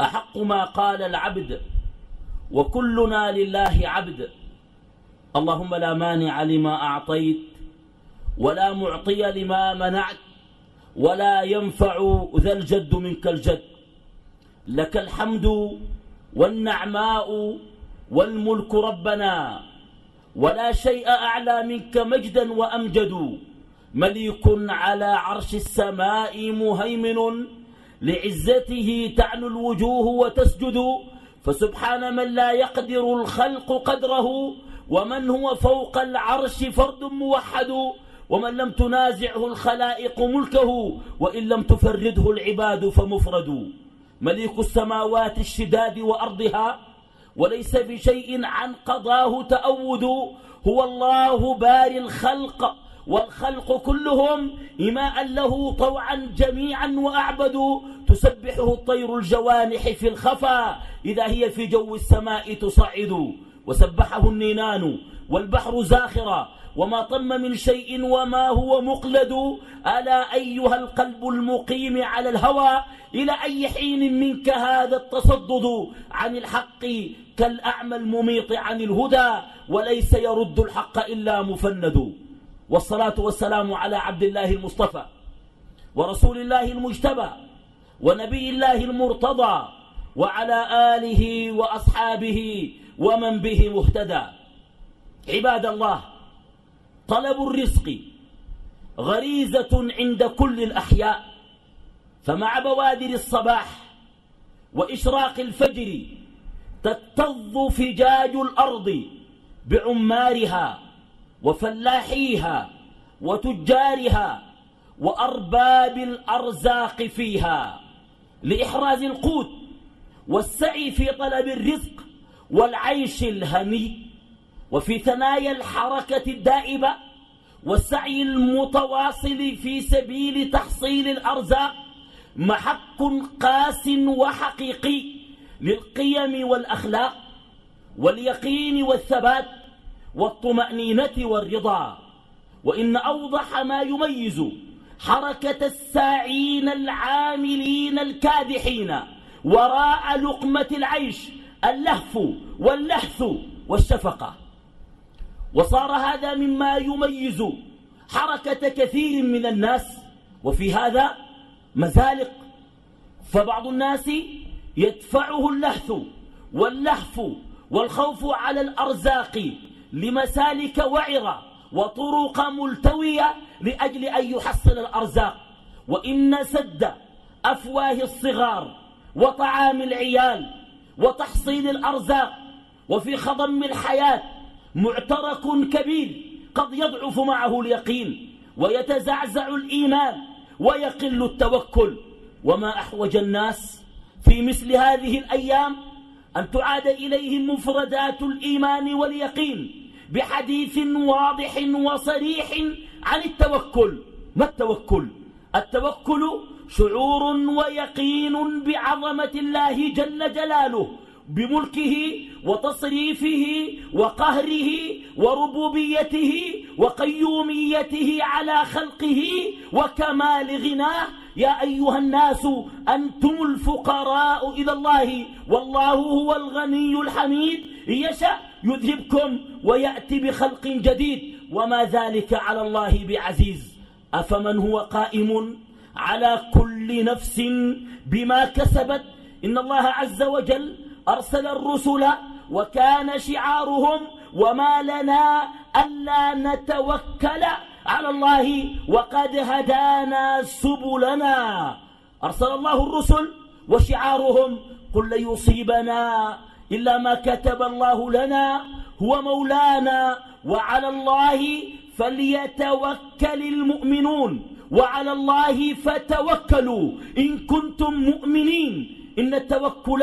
أحق ما قال العبد وكلنا لله عبد. اللهم لا مانع لما أعطيت ولا معطي لما منعت ولا ينفع ذا الجد منك الجد. لك الحمد والنعماء والملك ربنا ولا شيء أعلى منك مجدا وأمجد. مليك على عرش السماء مهيمن لعزته تعنو الوجوه وتسجد. فسبحان من لا يقدر الخلق قدره ومن هو فوق العرش فرد موحد. ومن لم تنازعه الخلائق ملكه وإن لم تفرده العباد فمفرد. مليك السماوات الشداد وأرضها وليس بشيء عن قضاه تأود. هو الله باري الخلق. والخلق كلهم إماء له طوعا جميعا وأعبدوا تسبحه الطير الجوانح في الخفا إذا هي في جو السماء تصعد. وسبحه النينان والبحر زاخرا وما طم من شيء وما هو مقلد. ألا أيها القلب المقيم على الهوى إلى أي حين منك هذا التصدد؟ عن الحق كالأعمى المميط عن الهدى. وليس يرد الحق إلا مفند. والصلاة والسلام على عبد الله المصطفى ورسول الله المجتبى ونبي الله المرتضى وعلى آله وأصحابه ومن به مهتدى. عباد الله طلب الرزق غريزة عند كل الأحياء فمع بوادر الصباح وإشراق الفجر تكتظ فجاج الأرض بعمارها وفلاحيها وتجارها وأرباب الأرزاق فيها لإحراز القوت والسعي في طلب الرزق والعيش الهني وفي ثنايا الحركة الدائبة والسعي المتواصل في سبيل تحصيل الأرزاق محك قاس وحقيقي للقيم والأخلاق واليقين والثبات والطمأنينة والرضا. وإن أوضح ما يميز حركة الساعين العاملين الكادحين وراء لقمة العيش اللهف واللهث والشفقة. وصار هذا مما يميز حركة كثير من الناس وفي هذا مزالق. فبعض الناس يدفعه اللهث واللهف والخوف على الأرزاق لمسالك وعرة وطرق ملتوية لأجل أن يحصل الأرزاق. وإن سد أفواه الصغار وطعام العيال وتحصيل الأرزاق. وفي خضم الحياة معترك كبير قد يضعف معه اليقين ويتزعزع الإيمان ويقل التوكل. وما أحوج الناس في مثل هذه الأيام أن تعاد إليهم مفردات الإيمان واليقين بحديث واضح وصريح عن التوكل. ما التوكل؟ التوكل شعور ويقين بعظمة الله جل جلاله بملكه وتصريفه وقهره وربوبيته وقيوميته على خلقه وكمال غناه. يا أيها الناس أنتم الفقراء إلى الله والله هو الغني الحميد. يشأ يذهبكم ويأتي بخلق جديد. وما ذلك على الله بعزيز. أفمن هو قائم على كل نفس بما كسبت؟ إن الله عز وجل أرسل الرسل وكان شعارهم وما لنا ألا نتوكل على الله. وقد هدانا سبلنا. أرسل الله الرسل وشعارهم. قل لن يصيبنا إلا ما كتب الله لنا هو مولانا وعلى الله فليتوكل المؤمنون وعلى الله فتوكلوا. إن كنتم مؤمنين إن التوكل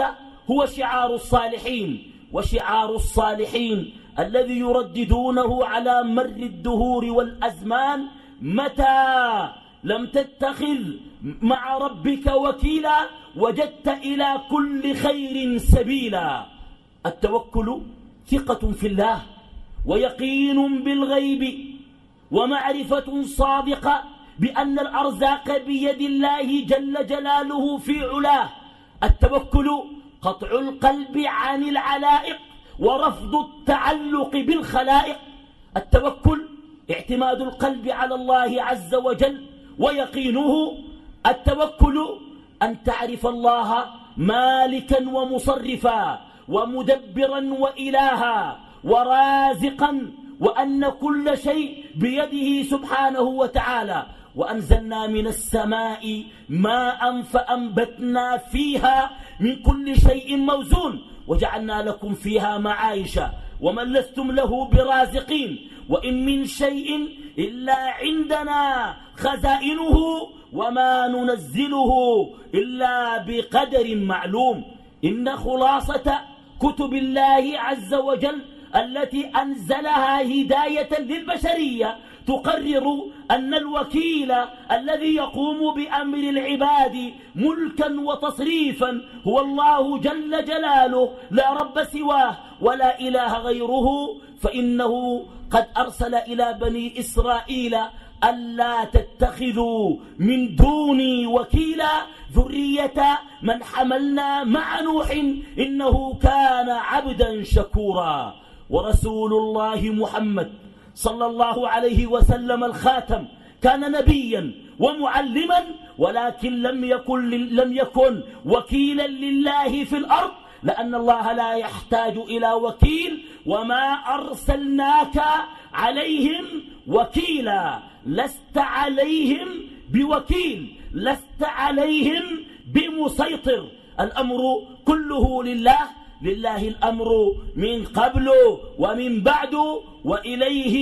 هو شعار الصالحين. وشعار الصالحين الذي يرددونه على مر الدهور والأزمان متى لم تتخذ مع ربك وكيلا وجدت إلى كل خير سبيلا. التوكل ثقة في الله ويقين بالغيب ومعرفة صادقة بأن الأرزاق بيد الله جل جلاله في علاه. التوكل قطع القلب عن العلائق ورفض التعلق بالخلائق. التوكل اعتماد القلب على الله عز وجل ويقينه. التوكل أن تعرف الله مالكا ومصرفا. ومدبرا وإلها ورازقا وأن كل شيء بيده سبحانه وتعالى. وأنزلنا من السماء ماء فأنبتنا فيها من كل شيء موزون. وجعلنا لكم فيها معايش ومن لستم له برازقين. وإن من شيء إلا عندنا خزائنه وما ننزله إلا بقدر معلوم. إن خلاصة كتب الله عز وجل التي أنزلها هداية للبشرية تقرر أن الوكيل الذي يقوم بأمر العباد ملكا وتصريفا هو الله جل جلاله لا رب سواه ولا إله غيره فإنه قد أرسل إلى بني إسرائيل ألا تتخذوا من دوني وكيلا ذرية من حملنا مع نوح إنه كان عبدا شكورا. ورسول الله محمد صلى الله عليه وسلم الخاتم كان نبيا ومعلما ولكن لم يكن, لم يكن وكيلا لله في الأرض لأن الله لا يحتاج إلى وكيل وما أرسلناك عليهم وكيلا. لست عليهم بوكيل لست عليهم بمسيطر. الأمر كله لله لله الأمر من قبل ومن بعد وإليه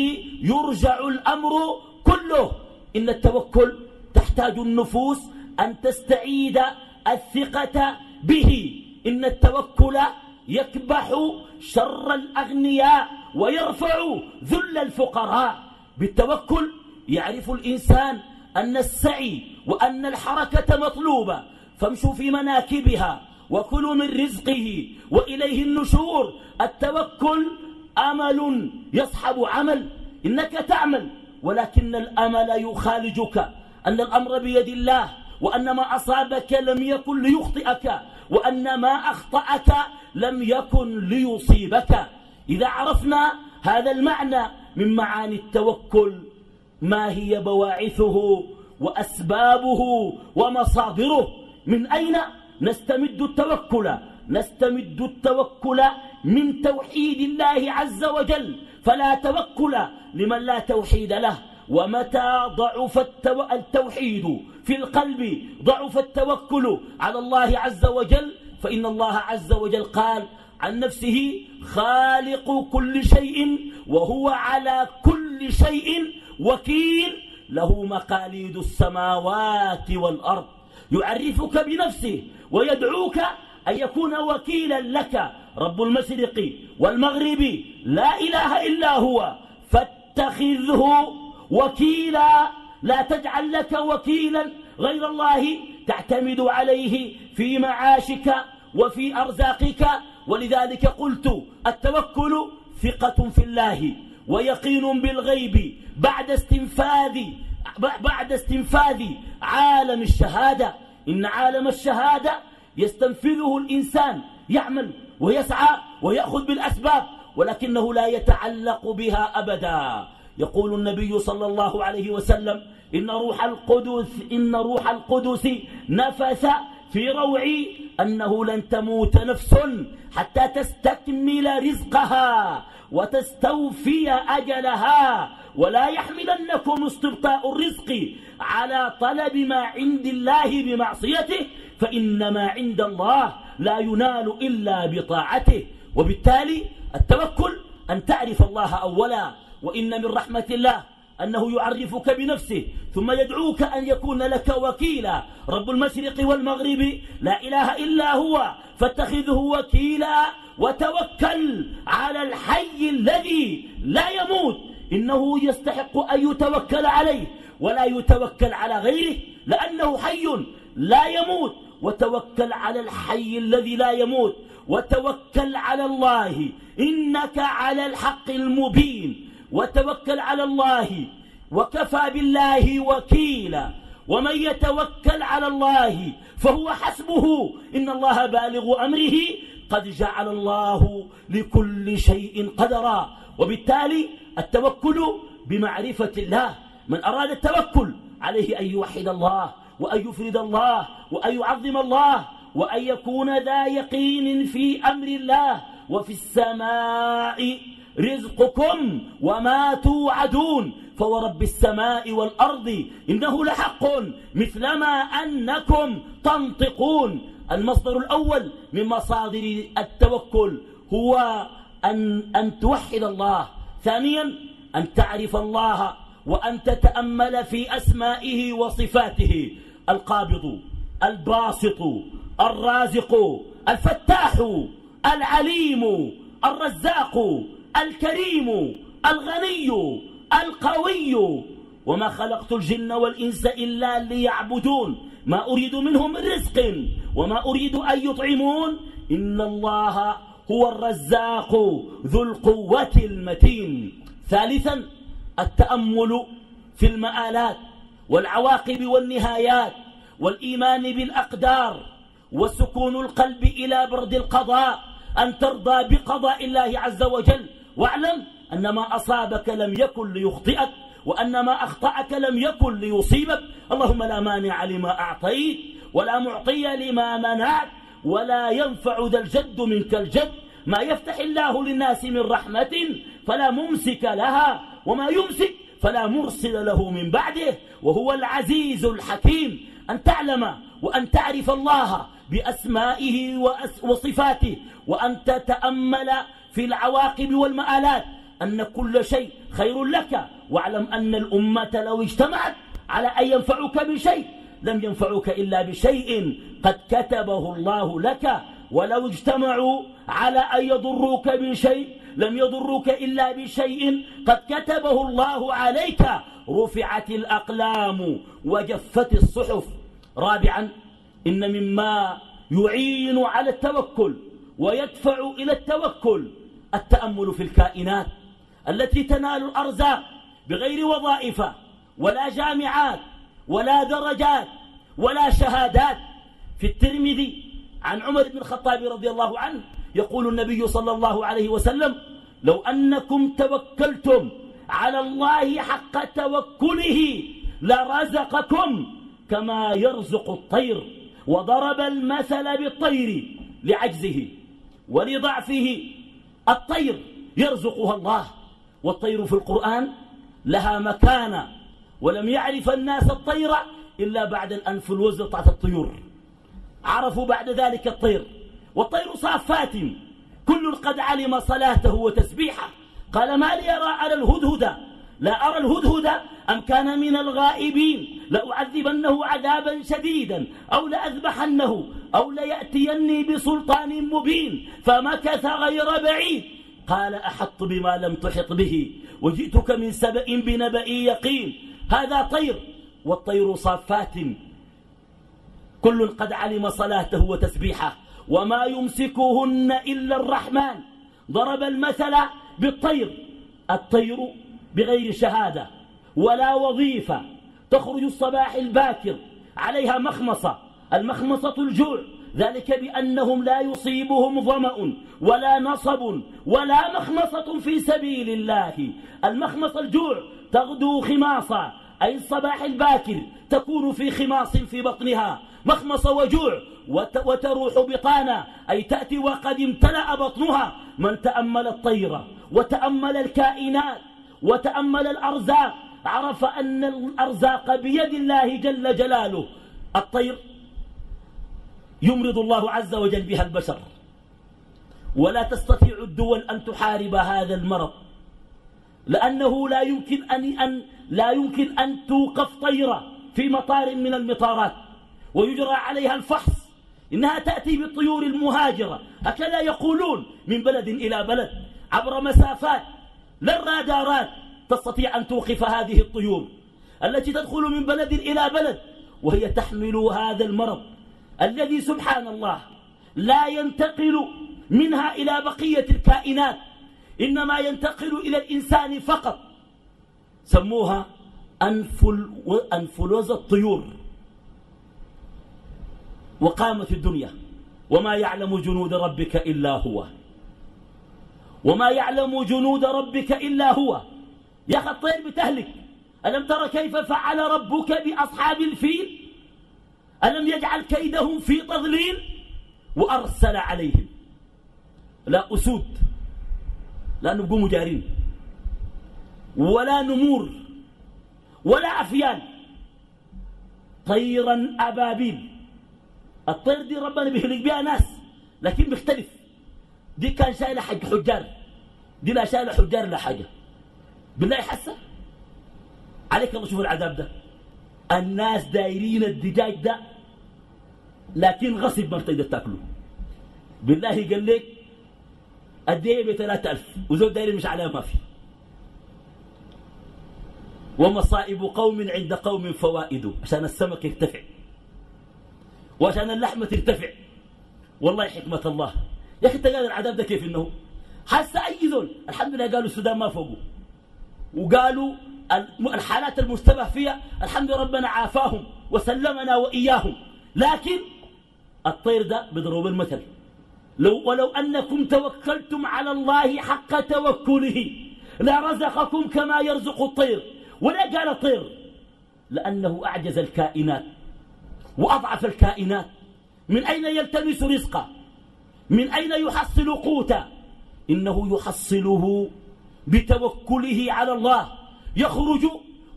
يرجع الأمر كله. إن التوكل تحتاج النفوس أن تستعيد الثقة به. إن التوكل يكبح شر الأغنياء ويرفع ذل الفقراء. بالتوكل يعرف الإنسان أن السعي وأن الحركة مطلوبة فامشوا في مناكبها وكلوا من رزقه وإليه النشور. التوكل أمل يصحب عمل إنك تعمل ولكن الأمل يخالجك أن الأمر بيد الله وأن ما أصابك لم يكن ليخطئك وأن ما أخطأك لم يكن ليصيبك. إذا عرفنا هذا المعنى من معاني التوكل ما هي بواعثه وأسبابه ومصادره؟ من أين نستمد التوكل؟ نستمد التوكل من توحيد الله عز وجل. فلا توكل لمن لا توحيد له. ومتى ضعف التوحيد في القلب؟ ضعف التوكل على الله عز وجل. فإن الله عز وجل قال عن نفسه خالق كل شيء وهو على كل شيء وكيل له مقاليد السماوات والأرض. يعرفك بنفسه ويدعوك أن يكون وكيلا لك. رب المشرق والمغرب لا إله إلا هو فاتخذه وكيلا. لا تجعل لك وكيلا غير الله تعتمد عليه في معاشك وفي أرزاقك. ولذلك قلت التوكل ثقة في الله. ويقين بالغيب بعد استنفاذ بعد استنفاذ عالم الشهادة. إن عالم الشهادة يستنفذه الإنسان يعمل ويسعى ويأخذ بالأسباب ولكنه لا يتعلق بها أبدا. يقول النبي صلى الله عليه وسلم إن روح القدس إن روح القدس نفث في روعي أنه لن تموت نفس حتى تستكمل رزقها. وتستوفي أجلها ولا يحملنكم استبطاء الرزق على طلب ما عند الله بمعصيته فإن ما عند الله لا ينال إلا بطاعته. وبالتالي التوكل أن تعرف الله أولا وإن من رحمة الله أنه يعرفك بنفسه ثم يدعوك أن يكون لك وكيلا. رب المشرق والمغرب لا إله إلا هو فاتخذه وكيلا. وتوكل على الحي الذي لا يموت. إنه يستحق أن يتوكل عليه ولا يتوكل على غيره لأنه حي لا يموت. وتوكل على الحي الذي لا يموت. وتوكل على الله. إنك على الحق المبين. وتوكل على الله. وكفى بالله وكيلا. ومن يتوكل على الله فهو حسبه. إن الله بالغ أمره قد جعل الله لكل شيء قدرا. وبالتالي التوكل بمعرفة الله. من أراد التوكل عليه أن يوحد الله وأن يفرد الله وأن يعظم الله وأن يكون ذا يقين في أمر الله. وفي السماء رزقكم وما توعدون. فورب السماء والأرض. إنه لحق مثلما أنكم تنطقون. المصدر الأول من مصادر التوكل هو أن, أن توحد الله. ثانيا أن تعرف الله وأن تتأمل في أسمائه وصفاته. القابض الباسط الرازق الفتاح العليم الرزاق الكريم الغني القوي. وما خلقت الجن والإنس إلا ليعبدون. ما أريد منهم من رزق وما أريد أن يطعمون إن الله هو الرزاق ذو القوة المتين. ثالثا التأمل في المآلات والعواقب والنهايات والإيمان بالأقدار وسكون القلب إلى برد القضاء أن ترضى بقضاء الله عز وجل. واعلم أن ما أصابك لم يكن ليخطئك. وأن ما أخطأك لم يكن ليصيبك. اللهم لا مانع لما أعطيت ولا معطي لما منعت ولا ينفع ذا الجد منك الجد. ما يفتح الله للناس من رحمة فلا ممسك لها وما يمسك فلا مرسل له من بعده. وهو العزيز الحكيم. أن تعلم وأن تعرف الله بأسمائه وصفاته وأن تتأمل في العواقب والمآلات. أن كل شيء خير لك. واعلم أن الأمة لو اجتمعت على أن ينفعك بشيء لم ينفعك إلا بشيء قد كتبه الله لك. ولو اجتمعوا على أن يضروك بشيء لم يضروك إلا بشيء قد كتبه الله عليك. رفعت الأقلام وجفت الصحف. رابعا إن مما يعين على التوكل ويدفع إلى التوكل التأمل في الكائنات التي تنال الأرزاق. بغير وظائف ولا جامعات ولا درجات ولا شهادات. في الترمذي عن عمر بن الخطاب رضي الله عنه يقول النبي صلى الله عليه وسلم لو أنكم توكلتم على الله حق توكله لرزقكم كما يرزق الطير وضرب المثل بالطير لعجزه ولضعفه. الطير يرزقها الله والطير في القرآن لها مكانة ولم يعرف الناس الطير إلا بعد الأنف الوزر بتاعت الطيور. عرفوا بعد ذلك الطير. والطير صافات. كل قد علم صلاته وتسبيحه. قال ما لي أرى على الهدهد؟ لا أرى الهدهد أم كان من الغائبين. لأعذبنه عذابا شديدا أو لأذبحنه أو ليأتيني بسلطان مبين. فمكث غير بعيد. قال أحط بما لم تحط به وجئتك من سبأ بنبأ يقين. هذا طير والطير صافات. كل قد علم صلاته وتسبيحه وما يمسكهن إلا الرحمن. ضرب المثل بالطير الطير بغير شهادة ولا وظيفة. تخرج الصباح الباكر عليها مخمصة المخمصة الجوع. ذلك بأنهم لا يصيبهم ظمأ ولا نصب ولا مخمصة في سبيل الله. المخمص الجوع تغدو خماصا أي الصباح الباكر تكون في خماص في بطنها. مخمص وجوع وتروح بطانا أي تأتي وقد امتلأ بطنها. من تأمل الطير وتأمل الكائنات وتأمل الأرزاق عرف أن الأرزاق بيد الله جل جلاله. الطير يمرض الله عز وجل بها البشر. ولا تستطيع الدول أن تحارب هذا المرض. لأنه لا يمكن أن, أن لا يمكن أن توقف طيرة في مطار من المطارات. ويجرى عليها الفحص. إنها تأتي بالطيور المهاجرة. هكذا يقولون من بلد إلى بلد. عبر مسافات. لا الرادارات تستطيع أن توقف هذه الطيور. التي تدخل من بلد إلى بلد. وهي تحمل هذا المرض. الذي سبحان الله لا ينتقل منها إلى بقية الكائنات إنما ينتقل إلى الإنسان فقط. سموها أنفل أنفلوز الطيور. وقامت الدنيا. وما يعلم جنود ربك إلا هو. وما يعلم جنود ربك إلا هو. يا أخي الطير بتهلك. ألم ترى كيف فعل ربك بأصحاب الفيل؟ ألم يجعل كيدهم في تضليل وأرسل عليهم؟ لا أسود لا نبقوا مجارين ولا نمور ولا أفيال طيرا أبابيل. الطير دي ربنا بيهلك بها ناس لكن بيختلف. دي كان شايلة حق حجار دي لا شايلة حجار لا حاجة. بالله حسه عليك الله شوف العذاب ده. الناس دايرين الدجاج ده لكن غصب ما بتقدر تاكله. بالله قال لك اديه ب 3000 وزول دايرين مش عليها ما في. ومصائب قوم عند قوم فوائد عشان السمك يرتفع. وعشان اللحمة ترتفع. والله حكمة الله. يا أخي تقال العذاب ده كيف إنه؟ حاسة أي ذول الحمد لله قالوا السودان ما فوقوا وقالوا الحالات المشتبه فيها الحمد لله ربنا عافاهم وسلمنا وإياهم. لكن الطير ده بضرب المثل. لو ولو أنكم توكلتم على الله حق توكله لرزقكم كما يرزق الطير. ولا قال الطير؟ لأنه أعجز الكائنات وأضعف الكائنات. من أين يلتمس رزقه؟ من أين يحصل قوته؟ إنه يحصله بتوكله على الله. يخرج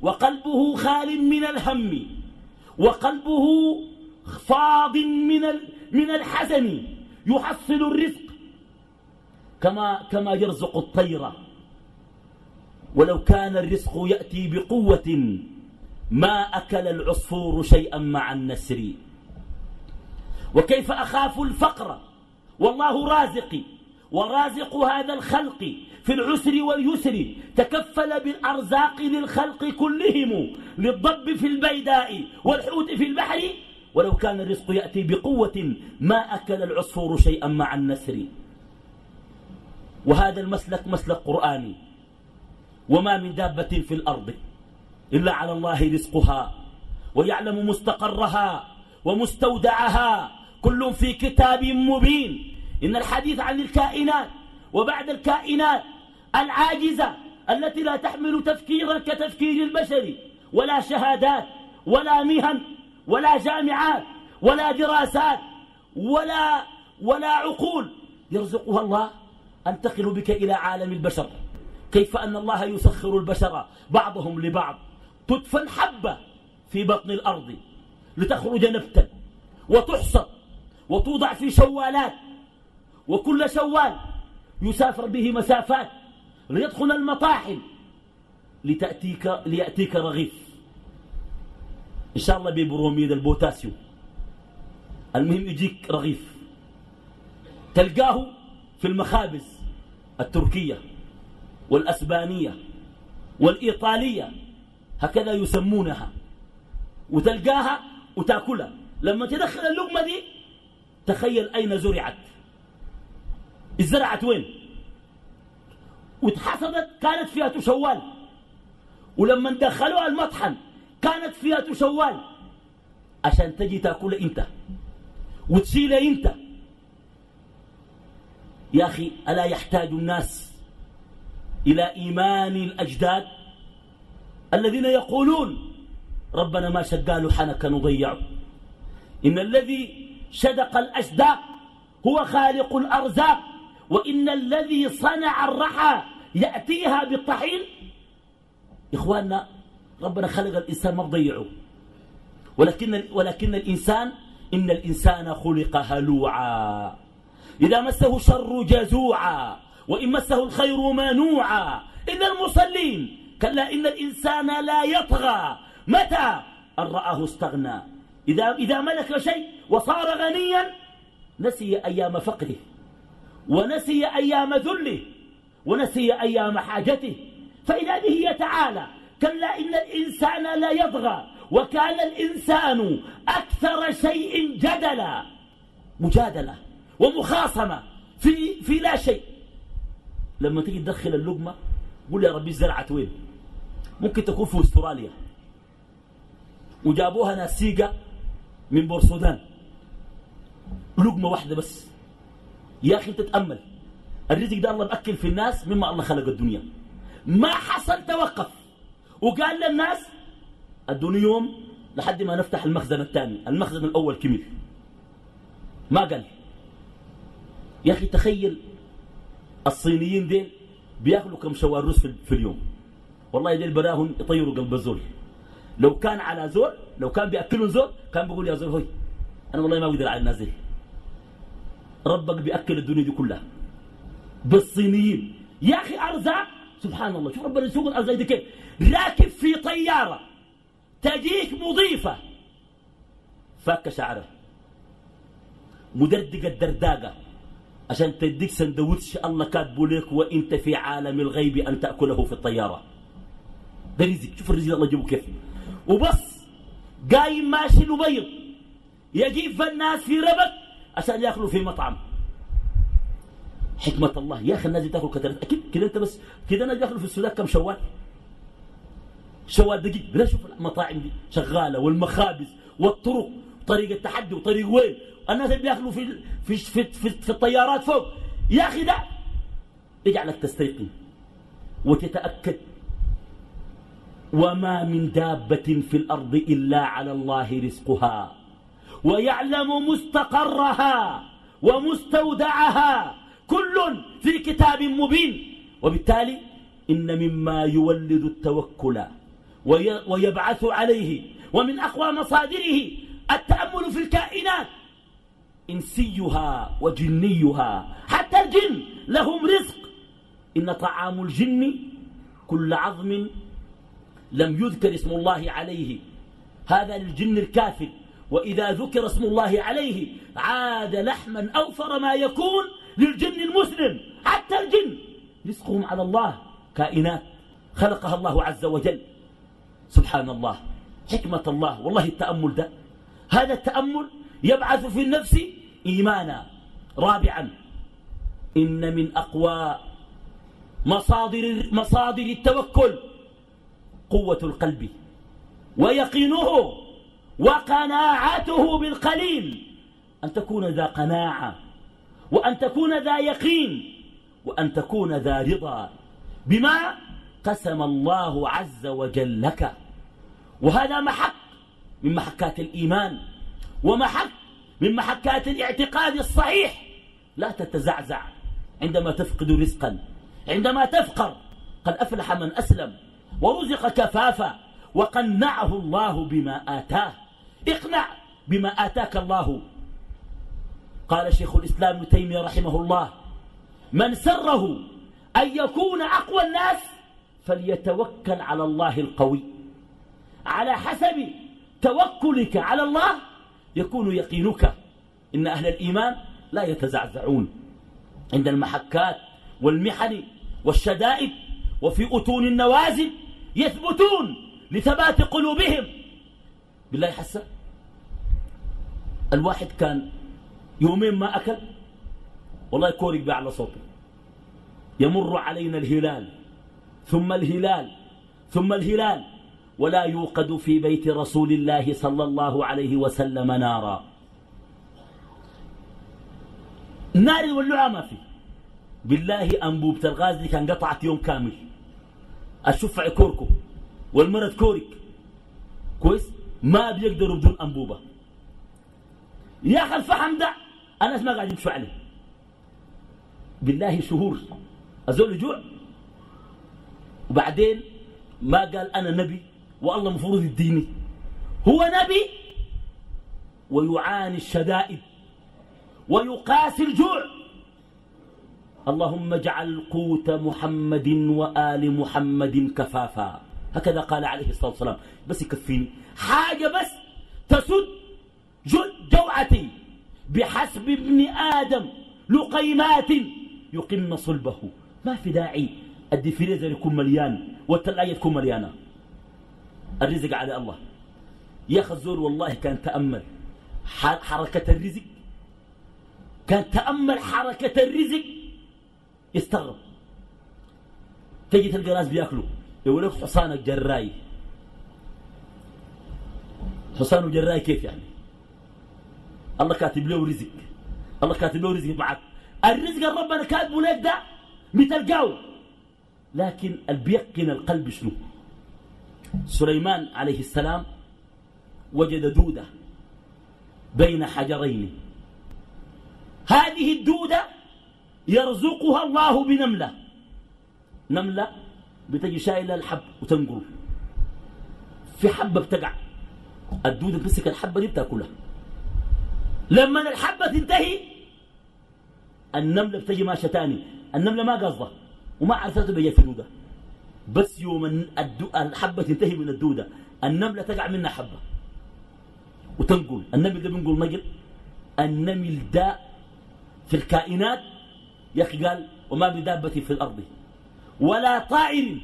وقلبه خال من الهم وقلبه فاض من من الحزن يحصل الرزق كما كما يرزق الطير. ولو كان الرزق يأتي بقوة ما أكل العصفور شيئا مع النسر. وكيف أخاف الفقر؟ والله رازقي ورازق هذا الخلق في العسر واليسر تكفل بالأرزاق للخلق كلهم للضب في البيداء والحوت في البحر. ولو كان الرزق يأتي بقوة ما أكل العصفور شيئا مع النسر. وهذا المسلك مسلك قرآني وما من دابة في الأرض إلا على الله رزقها ويعلم مستقرها ومستودعها. كل في كتاب مبين. إن الحديث عن الكائنات وبعد الكائنات العاجزة التي لا تحمل تفكيرا كتفكير البشر ولا شهادات ولا مهن ولا جامعات ولا دراسات ولا ولا عقول. يرزقها الله أنتقل بك إلى عالم البشر. كيف أن الله يسخر البشر بعضهم لبعض؟ تدفن حبة في بطن الأرض لتخرج نبتا وتحصد وتوضع في شوالات. وكل شوال يسافر به مسافات ليدخل المطاحن لتأتيك ليأتيك رغيف. إن شاء الله ببروميد البوتاسيوم المهم يجيك رغيف. تلقاه في المخابز التركية والأسبانية والإيطالية. هكذا يسمونها. وتلقاها وتأكلها. لما تدخل اللقمة دي تخيل أين زرعت. اتزرعت وين؟ واتحصدت كانت فيها شوال ولما دخلوها المطحن كانت فيها شوال عشان تجي تاكلها انت وتشيلها انت. يا أخي ألا يحتاج الناس إلى إيمان الأجداد الذين يقولون ربنا ما شقالوا حنك نضيعه إن الذي شدق الأشداق هو خالق الأرزاق. وإن الذي صنع الرحى يأتيها بالطحين؟ إخواننا ربنا خلق الإنسان ما بضيعه. ولكن, ولكن الإنسان إن الإنسان خلق هلوعا. إذا مسه الشر جزوعا وإن مسه الخير منوعا. إن المصلين كلا إن الإنسان لا يطغى. متى؟ أن رآه استغنى. إذا, إذا ملك شيء وصار غنيا نسي أيام فقره. ونسي أيام ذله ونسي أيام حاجته. فإذا به يتعالى كلا إن الإنسان لا يطغى وكان الإنسان أكثر شيء جدلا مجادلة ومخاصمة في, في لا شيء. لما تيجي تدخل اللقمة قول يا ربي زرعت وين؟ ممكن تكون في أستراليا. وجابوها ناسيقة من بورسودان لقمة واحدة بس. يا أخي تتأمل. الرزق ده الله مأكل في الناس مما الله خلق الدنيا. ما حصل توقف. وقال للناس أدوني يوم لحد ما نفتح المخزن الثاني. المخزن الأول كمل ما قال. يا أخي تخيل الصينيين ديل بيأكلوا كم شوار رز في اليوم. والله ديل براهم يطيروا قلب الزول. لو كان على زول لو كان بياكلوا زول كان بيقول يا زول هوي أنا والله ما أقدر على الناس دي ربك بيأكل الدنيا دي كلها. بالصينيين. يا أخي أرزاق. سبحان الله. شوف ربنا يسوق الأرزاق دي كيف. راكب في طيارة. تجيك مضيفة. فك شعره. مدردقة الدرداقة. عشان تديك سندوتش الله كاتبه لك وإنت في عالم الغيب أن تأكله في الطيارة. ده رزق. شوف الرزق الله يجيبه كيف. وبس قايم ماشي لبيض يجيب الناس في ربك. عشان يأكلوا في مطعم. حكمة الله يا أخي الناس تاكل كتر. أكيد كده أنت بس كده الناس ياكلوا في السودان كم شوال؟ شوال دقيق. بلا شوف المطاعم دي شغالة والمخابز والطرق طريق التحدي وطريق وين. الناس بيأكلوا في في في, في, في الطيارات فوق. يا أخي ده يجعلك تستيقن وتتأكد. وما من دابة في الأرض إلا على الله رزقها. ويعلم مستقرها ومستودعها كل في كتاب مبين. وبالتالي إن مما يولد التوكل ويبعث عليه ومن أقوى مصادره التأمل في الكائنات إنسيها وجنيها. حتى الجن لهم رزق. إن طعام الجن كل عظم لم يذكر اسم الله عليه. هذا للجن الكافر. وإذا ذكر اسم الله عليه عاد لحما أوفر ما يكون للجن المسلم حتى الجن. رزقهم على الله. كائنات. خلقها الله عز وجل. سبحان الله. حكمة الله. والله التأمل ده. هذا التأمل يبعث في النفس إيمانا. رابعا. إن من أقوى مصادر, مصادر التوكل قوة القلب. ويقينه وقناعته بالقليل. أن تكون ذا قناعة وأن تكون ذا يقين وأن تكون ذا رضا. بما قسم الله عز وجل لك. وهذا محك من محكات الإيمان ومحك من محكات الاعتقاد الصحيح. لا تتزعزع. عندما تفقد رزقا عندما تفقر قد أفلح من أسلم ورزق كفافا وقنعه الله بما آتاه. اقنع بما آتاك الله. قال شيخ الإسلام ابن تيمية رحمه الله من سره أن يكون أقوى الناس فليتوكل على الله القوي. على حسب توكلك على الله يكون يقينك. إن أهل الإيمان لا يتزعزعون. عند المحكات والمحن والشدائد وفي أتون النوازل يثبتون لثبات قلوبهم. بالله حسن الواحد كان يومين ما أكل والله كورك بأعلى صوته. يمر علينا الهلال ثم الهلال ثم الهلال. ولا يوقد في بيت رسول الله صلى الله عليه وسلم نارا. نار يولعها ما في. بالله أنبوبة الغاز دي كان قطعت يوم كامل. الشفع كوركو والمرض كورك. كويس؟ ما بيقدروا بدون أنبوبة. يا أخي الفحم ده الناس ما قاعد يدفع عليه بالله شهور. يا زول جوع وبعدين ما قال أنا نبي والله مفروض يديني. هو نبي؟ ويعاني الشدائد. ويقاسي الجوع. اللهم اجعل قوت محمد وآل محمد كفافا. هكذا قال عليه الصلاة والسلام. بس يكفيني. حاجة بس تسد جوعتي بحسب ابن آدم لقيمات يقمن صلبه. ما في داعي. الدفريزر يكون مليان والتلاجة تكون مليانة. الرزق على الله. يا أخي الزور والله كان تأمل. حركة الرزق. كان تأمل حركة الرزق. يستغرب. تجي تلقى ناس بيأكلوا. يقول لك حصانك جراي. حصانه جراي كيف يعني؟ الله كاتب له رزق. الله كاتب له رزق معك الرزق ربنا كاتبه لك ده متلقاه. لكن البيقن القلب شنو؟ سليمان عليه السلام وجد دودة بين حجرين. هذه الدودة يرزقها الله بنملة. نملة بتجي شايلة الحب وتنقل في حبة بتقع. الدودة تمسك الحبة دي بتاكلها. لما الحبة تنتهي النملة بتجي ماشية تاني. النملة ما قصدها وما عرفته بيجي في دودة بس يوم الحبة تنتهي من الدودة النملة تقع منها حبة. وتنقل النمل ده بنقول نقل؟ النمل ده في الكائنات يا أخي قال وما بدابة في الأرض. ولا طائر.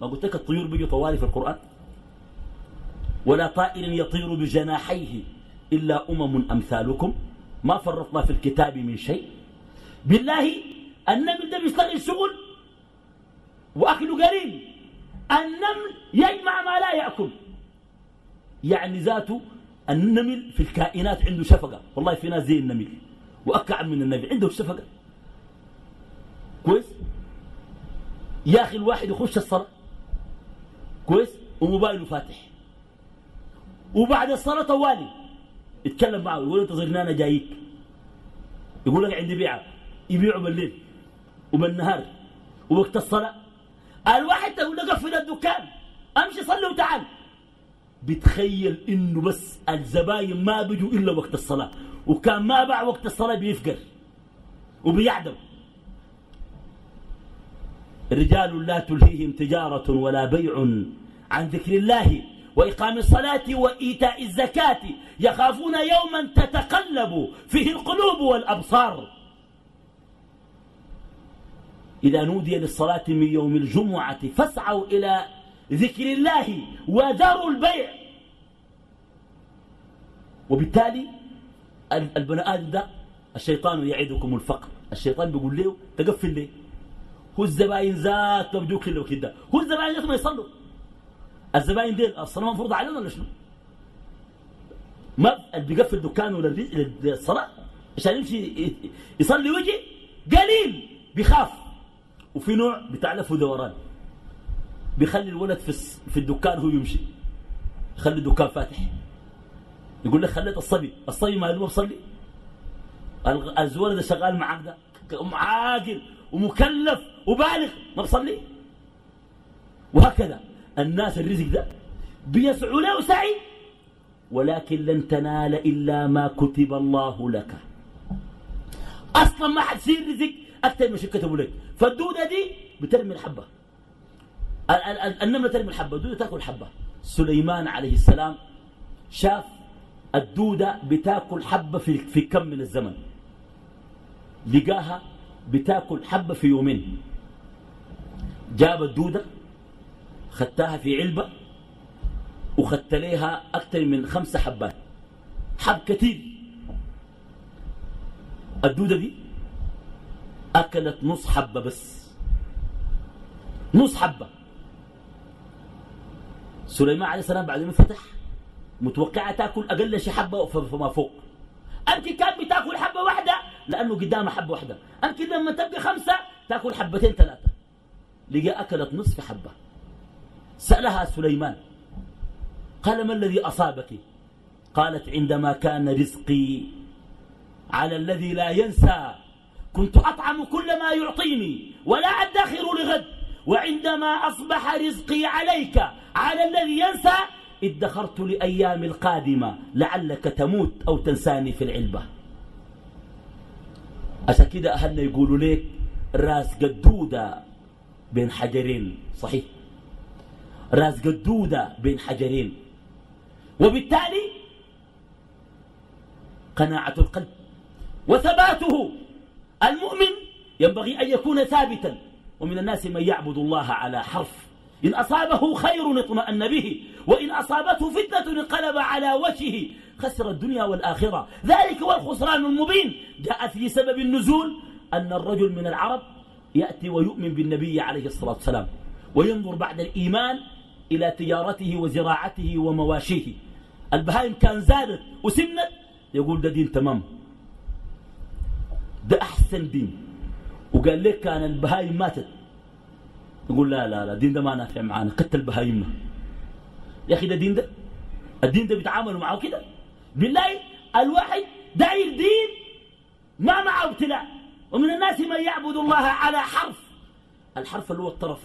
ما قلت لك الطيور بيجي طوالي في القرآن؟ ولا طائر يطير بجناحيه. إلا أمم أمثالكم. ما فرطنا في الكتاب من شيء. بالله النمل ده بيشتغل شغل وأكله قليل النمل يجمع ما لا يأكل. يعني ذاته النمل في الكائنات عنده شفقة. والله في ناس زي النمل. وأكعب من النمل عنده شفقة. كويس؟ يا أخي الواحد يخش الصلاة. كويس؟ وموبايله فاتح. وبعد الصلاة طوالي. يتكلم معه يقول انتظرني أنا جايك. يقول لك عندي بيعة يبيعوا بالليل وبالنهار ووقت الصلاة. الواحد تقول له قفل الدكان أمشي صلي وتعال. بتخيل إنه بس الزباين ما بيجوا إلا وقت الصلاة وكان ما باع وقت الصلاة بيفقر وبيعدم. رجال لا تلهيهم تجارة ولا بيع عن ذكر الله. وإقام الصلاة وإيتاء الزكاة يخافون يوما تتقلب فيه القلوب والأبصار. إذا نودي للصلاة من يوم الجمعة فاسعوا إلى ذكر الله وذروا البيع. وبالتالي البني آدم ده الشيطان يعدكم الفقر. الشيطان بيقول له تقفل ليه؟ هو الزباين ذات بيجوا كله وكده. هو الزباين ذاتهم يصلوا. الزباين دي الصلاة مفروض عليهم ولا شنو؟ ما اللي بيقفل دكانه للصلاة عشان يمشي يصلي وجه قليل بيخاف. وفي نوع بتاع لف ودوران بيخلي الولد في في الدكان هو يمشي. يخلي الدكان فاتح. يقول لك خليت الصبي. الصبي ما يدوب بصلي الولد شغال معاك ده. عاقل ومكلف وبالغ. ما بصلي وهكذا. الناس الرزق ده بيسعوا له سعي ولكن لن تنال إلا ما كتب الله لك. أصلا ما حتصير رزق أكثر من كتبوا لك. فالدودة دي بترمي الحبة. النملة ترمي الحبة الدودة تأكل حبة سليمان عليه السلام شاف الدودة بتأكل حبة في, في كم من الزمن. لقاها بتأكل حبة في يومين. جاب الدودة خدتها في علبة وخدت ليها أكثر من خمسة حبات. حب كثير الدودة دي أكلت نص حبة بس. نص حبة. سليمان عليه السلام بعد ما فتح متوقعة تاكل أقل شيء حبة فما فوق. أنت كان بتاكل حبة واحدة؟ لأنه قدامها حبة واحدة. أنت لما تبقى خمسة تاكل حبتين ثلاثة. لقى أكلت نصف حبة. سألها سليمان قال ما الذي أصابك؟ قالت عندما كان رزقي على الذي لا ينسى كنت أطعم كل ما يعطيني ولا أدخر لغد وعندما أصبح رزقي عليك على الذي ينسى ادخرت لأيام القادمة لعلك تموت أو تنساني في العلبة. عشان كده أهلنا يقولوا ليك راس قدودة بين حجرين صحيح؟ راس قدودة بين حجرين. وبالتالي قناعة القلب وثباته. المؤمن ينبغي أن يكون ثابتا. ومن الناس من يعبد الله على حرف. إن أصابه خير اطمأن به. وإن أصابته فتنة انقلب على وجهه. خسر الدنيا والآخرة. ذلك هو الخسران المبين. جاء في سبب النزول أن الرجل من العرب يأتي ويؤمن بالنبي عليه الصلاة والسلام. وينظر بعد الإيمان إلى تجارته وزراعته ومواشيه. البهائم كان زادت وسمنت يقول ده دين تمام. ده أحسن دين. وقال لك كان البهائم ماتت. يقول لا لا لا دين ده ما نافع معانا. قتل بهايمنا يا أخي ده دين ده؟ الدين ده بيتعاملوا معه كده؟ بالله الواحد داير دين ما معه ابتلاء. ومن الناس من يعبد الله على حرف. الحرف اللي هو الطرف.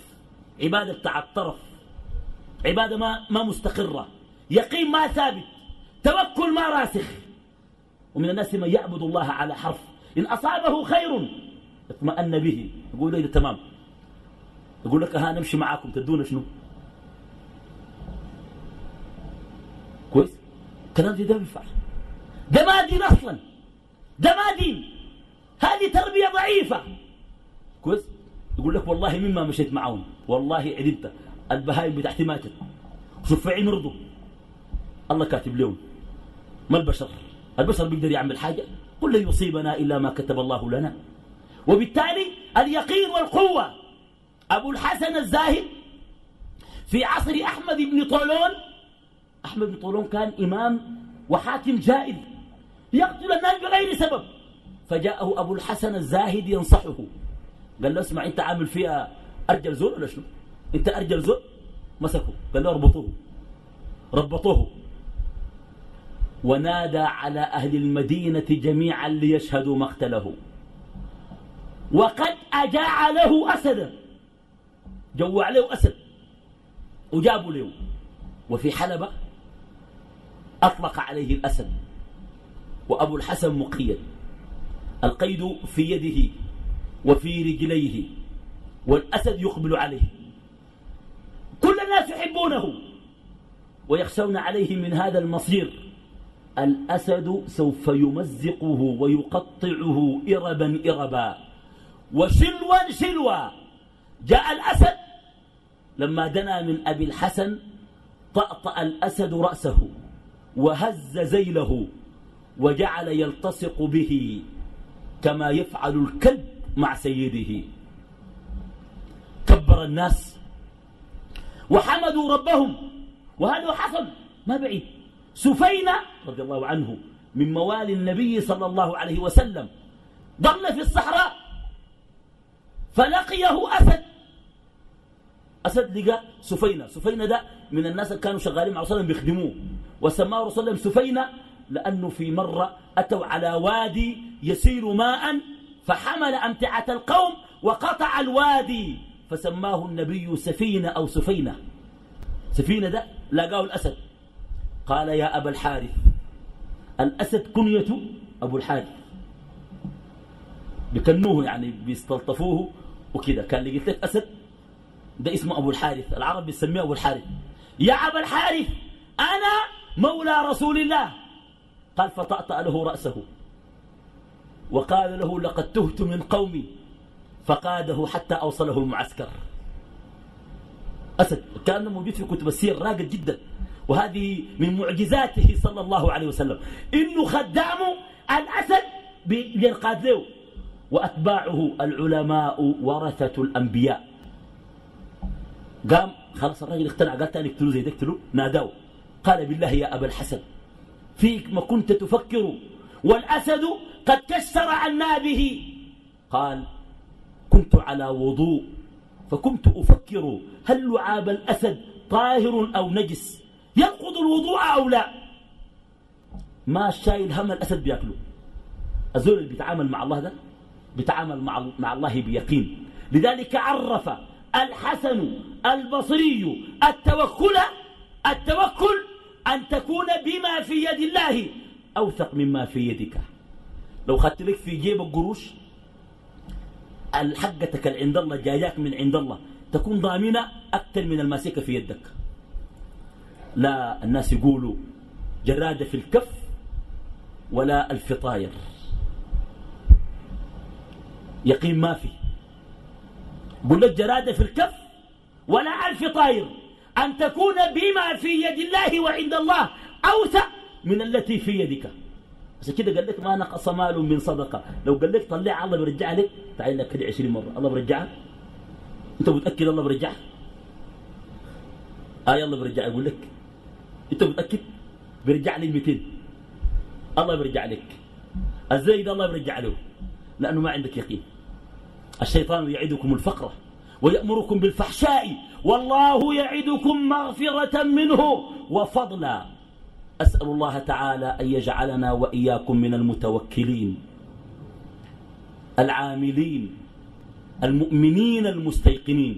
عبادة بتاع الطرف. عبادة ما, ما مستقرة. يقين ما ثابت. توكل ما راسخ. ومن الناس من يعبد الله على حرف. إن أصابه خير اطمأن به. يقول له تمام. يقول لك ها نمشي معاكم. تدونا شنو؟ كويس؟ كلام دي ده بينفع ده ما دين أصلا. ده ما دين. هذه تربية ضعيفة. كويس؟ يقول لك والله مما مشيت معهم. والله عدمت البهايم بتاعتي ماتت. شفعي مرضوا الله كاتب لهم ما البشر؟ البشر بيقدر يعمل حاجة؟ قل لن يصيبنا إلا ما كتب الله لنا. وبالتالي اليقين والقوة. أبو الحسن الزاهد في عصر أحمد بن طولون أحمد بن طولون كان إمام وحاكم جائر يقتل الناس بغير سبب. فجاءه أبو الحسن الزاهد ينصحه. قال له اسمع أنت عامل فيها أرجل زول ولا شنو؟ انت ارجل زول مسكه قال له اربطوه. ربطوه. ونادى على أهل المدينة جميعا ليشهدوا مقتله وقد أجاع له أسدا. جوع له أسد. وجابوا له. وفي حلبة أطلق عليه الأسد. وأبو الحسن مقيد القيد في يده وفي رجليه. والأسد يقبل عليه. كل الناس يحبونه ويخشون عليه من هذا المصير. الأسد سوف يمزقه ويقطعه إربا إربا. وشلوا شلوا. جاء الأسد. لما دنا من أبي الحسن طأطأ الأسد رأسه وهز زيله وجعل يلتصق به كما يفعل الكلب مع سيده. كبر الناس وحمدوا ربهم. وهذا حصل. ما بعيد. سفينة رضي الله عنه من موالي النبي صلى الله عليه وسلم ضل في الصحراء. فلقيه أسد. أسد لقى سفينة سفينة ده من الناس اللي كانوا شغالين مع رسول الله بيخدموه. وسماه رسول الله سفينة لأنه في مرة أتوا على وادي يسير ماء فحمل أمتعة القوم وقطع الوادي. فسماه النبي سفينة أو سفينة. سفينة ده لقاه الأسد. قال يا أبا الحارث الأسد كنية أبو الحارث. بكنوه يعني بيستلطفوه وكذا كان لقيت لك أسد؟ ده اسمه أبو الحارث. العرب بيسميه أبو الحارث. يا أبا الحارث أنا مولى رسول الله. قال فطأطأ له رأسه. وقال له لقد تهت من قومي. فقاده حتى أوصله المعسكر. أسد كان موجود في كتب السير راقد جدا. وهذه من معجزاته صلى الله عليه وسلم. إنه خدام الأسد بينقاد له وأتباعه العلماء ورثة الأنبياء. قام خلاص الراجل اقتنع قال تاني اقتلوا زي اقتلوا نادوا قال بالله يا أبا الحسن فيك ما كنت تفكر. والأسد قد كسر عن نابه قال كنت على وضوء فكنت أفكر هل لعاب الأسد طاهر أو نجس ينقض الوضوء أو لا؟ ما شايل هم الأسد بياكله؟ الزول اللي بيتعامل مع الله ده؟ بيتعامل مع, مع الله بيقين. لذلك عرف الحسن البصري التوكل التوكل أن تكون بما في يد الله أوثق مما في يدك. لو خدت لك في جيبك قروش الحقتك اللي عند الله جاياك من عند الله. تكون ضامنة أكثر من الماسكة في يدك. لا الناس يقولوا جرادة في الكف ولا الفطاير. يقين ما في. قل لك جرادة في الكف ولا الفطاير. أن تكون بما في يد الله وعند الله أوسع من التي في يدك. عشان كده قال لك ما نقص مال من صدقة. لو قال لك طلع الله بيرجع لك تعال لك كده 20 مرة. الله بيرجعها أنت متأكد الله بيرجعها آه يلا بيرجع يقول لك. أنت متأكد؟ بيرجع لي 200 الله بيرجع لك. الزايد الله بيرجع له. لأنه ما عندك يقين. الشيطان يعدكم الفقر ويأمركم بالفحشاء والله يعدكم مغفرة منه وفضلا. أسأل الله تعالى أن يجعلنا وإياكم من المتوكلين العاملين المؤمنين المستيقنين.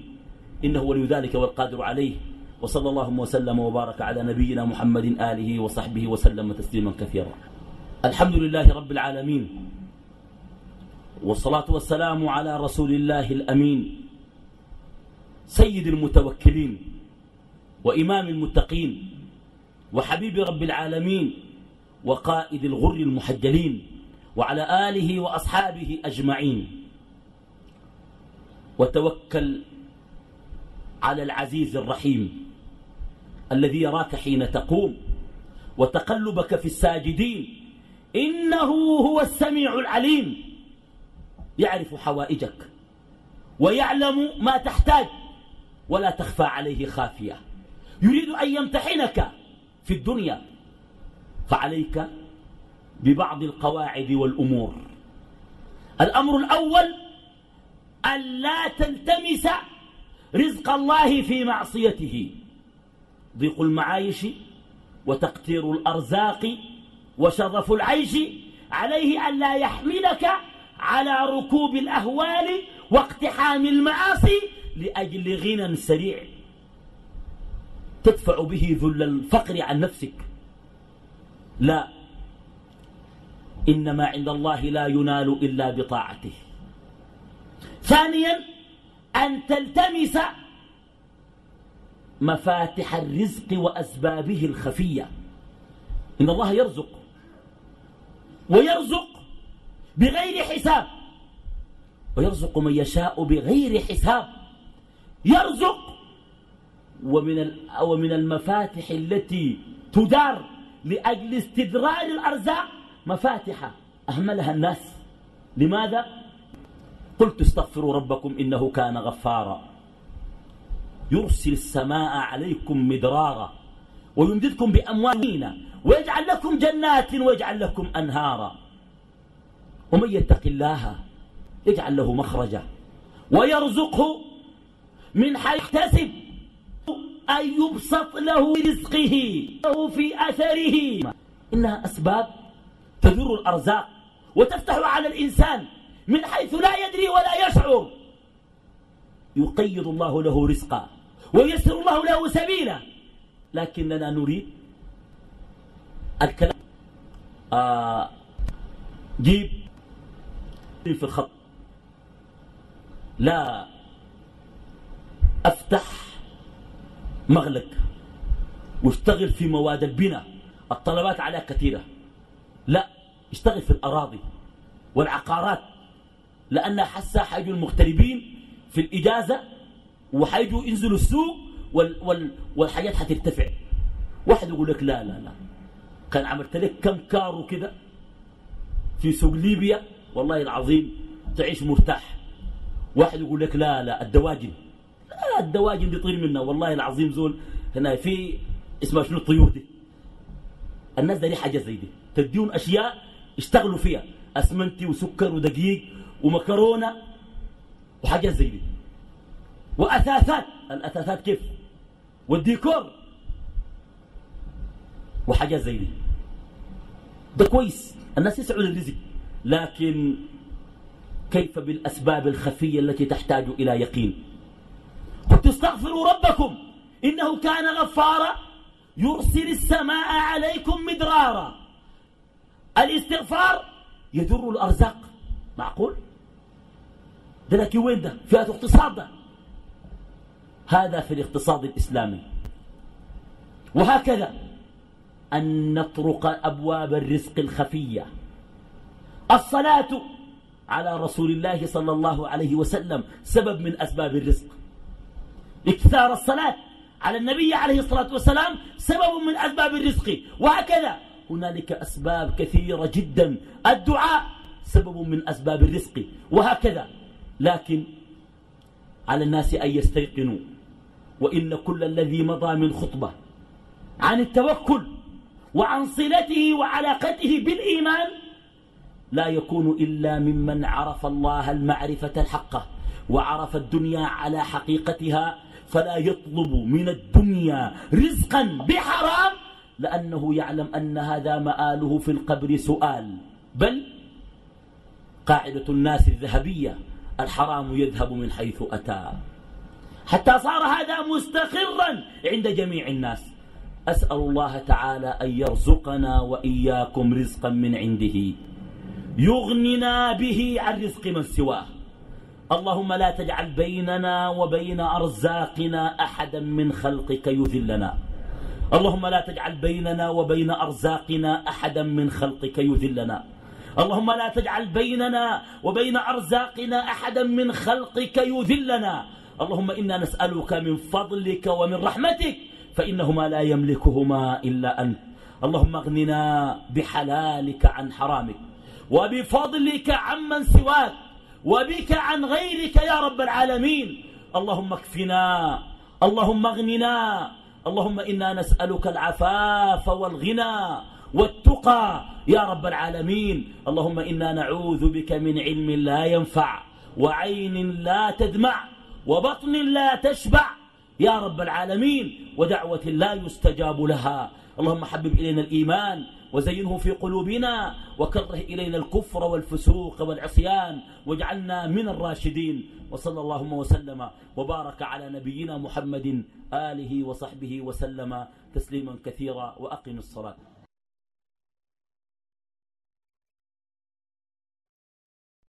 إنه ولي ذلك والقادر عليه. وصلى الله وسلم وبارك على نبينا محمد آله وصحبه وسلم تسليما كثيرا. الحمد لله رب العالمين. والصلاة والسلام على رسول الله الأمين. سيد المتوكلين وإمام المتقين. وحبيب رب العالمين وقائد الغر المحجلين وعلى آله وأصحابه أجمعين. وتوكل على العزيز الرحيم الذي يراك حين تقوم وتقلبك في الساجدين. إنه هو السميع العليم. يعرف حوائجك ويعلم ما تحتاج. ولا تخفى عليه خافية. يريد أن يمتحنك. في الدنيا فعليك ببعض القواعد والأمور. الأمر الأول أن لا تلتمس رزق الله في معصيته. ضيق المعايش وتقتير الأرزاق وشرف العيش عليه أن لا يحملك على ركوب الأهوال واقتحام المعاصي لأجل غنى سريع. تدفع به ذل الفقر عن نفسك. لا. إنما عند الله لا ينال إلا بطاعته. ثانيا أن تلتمس مفاتح الرزق وأسبابه الخفية. إن الله يرزق. ويرزق بغير حساب. ويرزق من يشاء بغير حساب. يرزق ومن ومن المفاتح التي تدار لأجل استدراج الأرزاق مفاتح أهملها الناس. لماذا؟ قلت استغفروا ربكم إنه كان غفارا. يرسل السماء عليكم مدرارا ويمددكم بأموالين ويجعل لكم جنات ويجعل لكم أنهارا. ومن يتق الله يجعل له مخرجا ويرزقه من حيث يحتسب. أن يبسط له رزقه له في أثره إنها أسباب تدر الأرزاق وتفتح على الإنسان من حيث لا يدري ولا يشعر. يقيد الله له رزقا ويسر الله له سبيلا. لكننا نريد الكلام. آه جيب في الخط. لا أفتح مغلق واشتغل في مواد البناء. الطلبات عليها كثيرة. لا اشتغل في الأراضي والعقارات لأن حسا حيجوا المغتربين في الإجازة وحيجوا ينزلوا السوق وال وال والحاجات حترتفع. واحد يقول لك لا لا لا. كان عملت لك كم كارو كده في سوق ليبيا؟ والله العظيم تعيش مرتاح. واحد يقول لك لا لا. الدواجن. الدواجن دي طير منها. والله العظيم زول هنا في اسمها شنو؟ الطيور دي. الناس دي حاجة زي دي. تديون أشياء اشتغلوا فيها. أسمنتي وسكر ودقيق ومكرونة وحاجات زي دي. وأثاثات. الأثاثات كيف؟ والديكور وحاجات زي دي. ده كويس. الناس يسعوا للرزق. لكن كيف بالأسباب الخفية التي تحتاج إلى يقين؟ قلت استغفروا ربكم إنه كان غفارا يرسل السماء عليكم مدرارا. الاستغفار يدر الأرزاق. معقول؟ ده لكن وين ده؟ فئة اقتصاد ده. هذا في الاقتصاد الإسلامي. وهكذا أن نطرق أبواب الرزق الخفية. الصلاة على رسول الله صلى الله عليه وسلم سبب من أسباب الرزق. اكثار الصلاة على النبي عليه الصلاة والسلام سبب من أسباب الرزق. وهكذا هنالك أسباب كثيرة جدا. الدعاء سبب من أسباب الرزق. وهكذا. لكن على الناس أن يستيقنوا. وإن كل الذي مضى من خطبة عن التوكل وعن صلته وعلاقته بالإيمان لا يكون إلا ممن عرف الله المعرفة الحقة وعرف الدنيا على حقيقتها فلا يطلب من الدنيا رزقا بحرام لأنه يعلم أن هذا مآله في القبر سؤال. بل قاعدة الناس الذهبية الحرام يذهب من حيث أتى. حتى صار هذا مستقرا عند جميع الناس. أسأل الله تعالى أن يرزقنا وإياكم رزقا من عنده. يغننا به عن رزق من سواه. اللهم لا تجعل بيننا وبين أرزاقنا أحدا من خلقك يذلنا. اللهم لا تجعل بيننا وبين أرزاقنا أحدا من خلقك يذلنا. اللهم لا تجعل بيننا وبين أرزاقنا أحدا من خلقك يذلنا. اللهم إنا نسألك من فضلك ومن رحمتك فإنهما لا يملكهما إلا أنت. اللهم اغننا بحلالك عن حرامك وبفضلك عمن سواك. وبك عن غيرك يا رب العالمين. اللهم اكفنا اللهم اغننا اللهم إنا نسألك العفاف والغنى والتقى يا رب العالمين. اللهم إنا نعوذ بك من علم لا ينفع وعين لا تدمع وبطن لا تشبع يا رب العالمين. ودعوة لا يستجاب لها. اللهم حبب إلينا الإيمان وزينه في قلوبنا وكره إلينا الكفر والفسوق والعصيان واجعلنا من الراشدين وصلى اللهم وسلم وبارك على نبينا محمد آله وصحبه وسلم تسليما كثيرا وأقم الصلاة